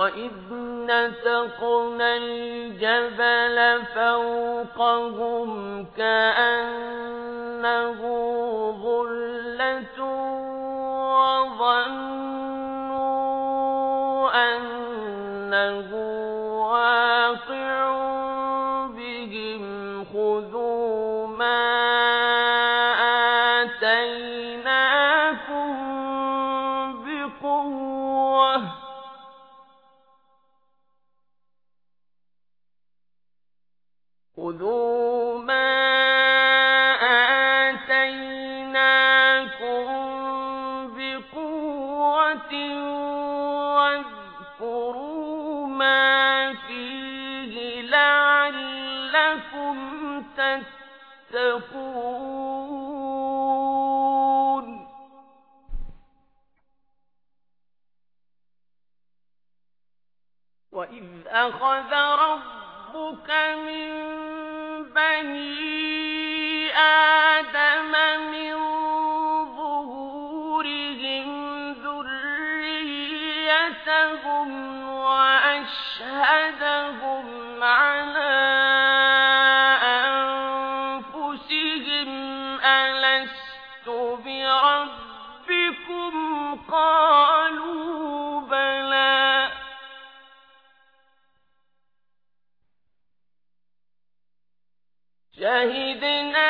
وَإِذْ نَتَقْنَا الْجَبَلَ فَوْقَهُمْ كَأَنَّهُ ظُلَّةٌ تَتَّقُونَ وَإِذْ أَخَذَ رَبُّكَ مِن بَنِي آدَمَ مِن ظُهُورِهِمْ ذُرِّيَّتَهُمْ وَأَشْهَدَهُمْ عَلَىٰ بِرَبِّكُمْ ۖ قَالُوا بَلَىٰ ۛ. شَهِدْنَا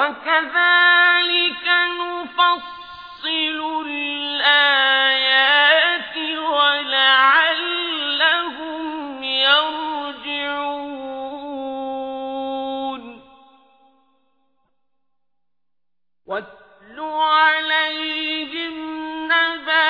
وَكَذَٰلِكَ نُفَصِّلُ الْآيَاتِ وَلَعَلَّهُمْ يَرْجِعُونَ. وَاتْلُ عَلَيْهِمْ نَبَأَ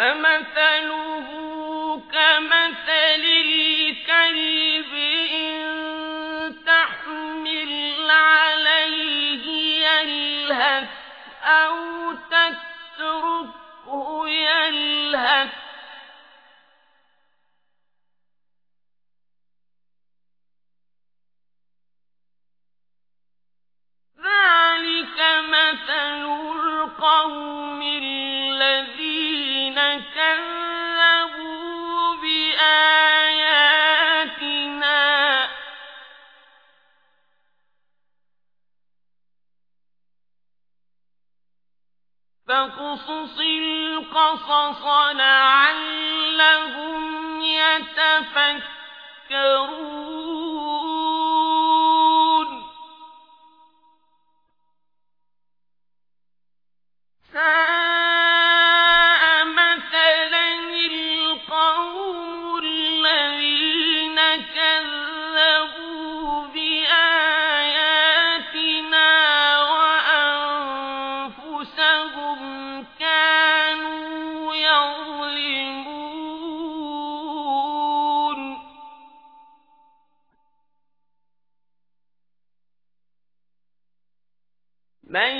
فَمَثَلُهُ كَمَثَلِ الْكَلْبِ إِن تَحْمِلْ عَلَيْهِ يَلْهَثْ أَوْ تَتْرُكْهُ يَلْهَث ۚ فَاقْصُصِ الْقَصَصَ لَعَلَّهُمْ يَتَفَكَّرُونَ. من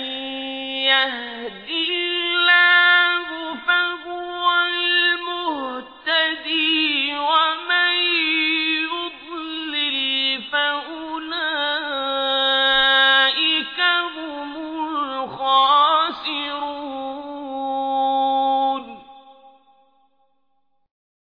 يهدي